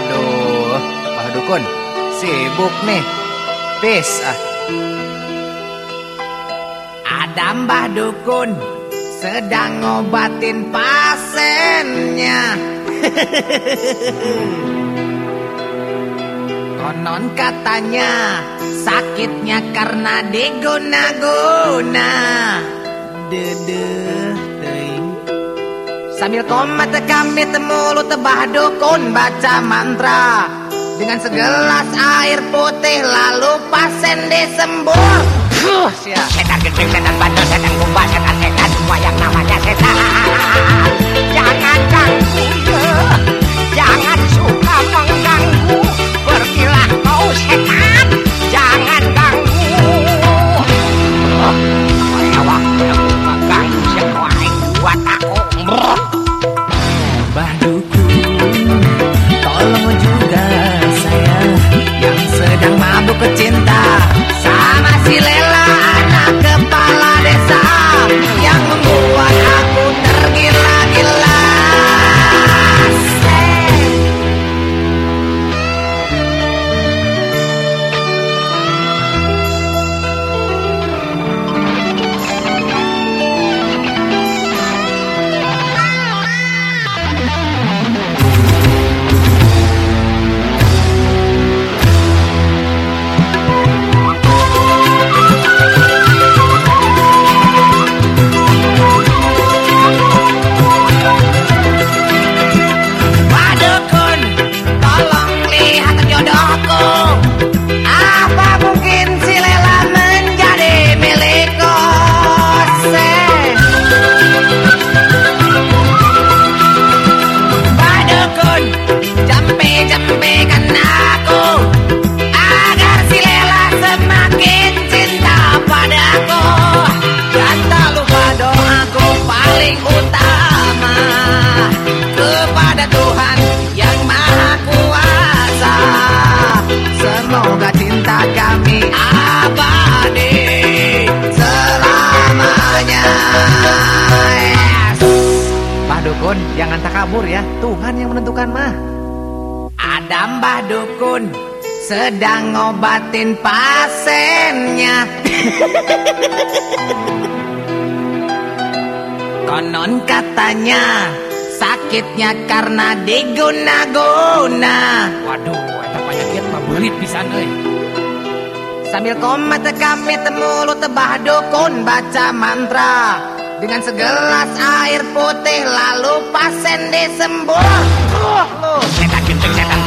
Waduh, Pak Dukun, sibuk nih. Peace ah. Ada Mbah Dukun sedang ngobatin pasiennya. Konon katanya sakitnya karena diguna-guna. Dedeh. Sambil komat kami temulu tebah dukun baca mantra. Dengan segelas air putih lalu pasien disembur. Huh, sia. Setan gede, setan bandel, setan kumbang, setan setan Semua yang namanya setan Dukun, jangan takabur ya. Tuhan yang menentukan mah. Ada Mbah Dukun sedang ngobatin pasiennya. Konon katanya sakitnya karena diguna-guna. Waduh, eta penyakit mah belit pisan euy. Sambil komat kami tebah dukun baca mantra dengan segelas air putih lalu pasien disembur. Lu. Setan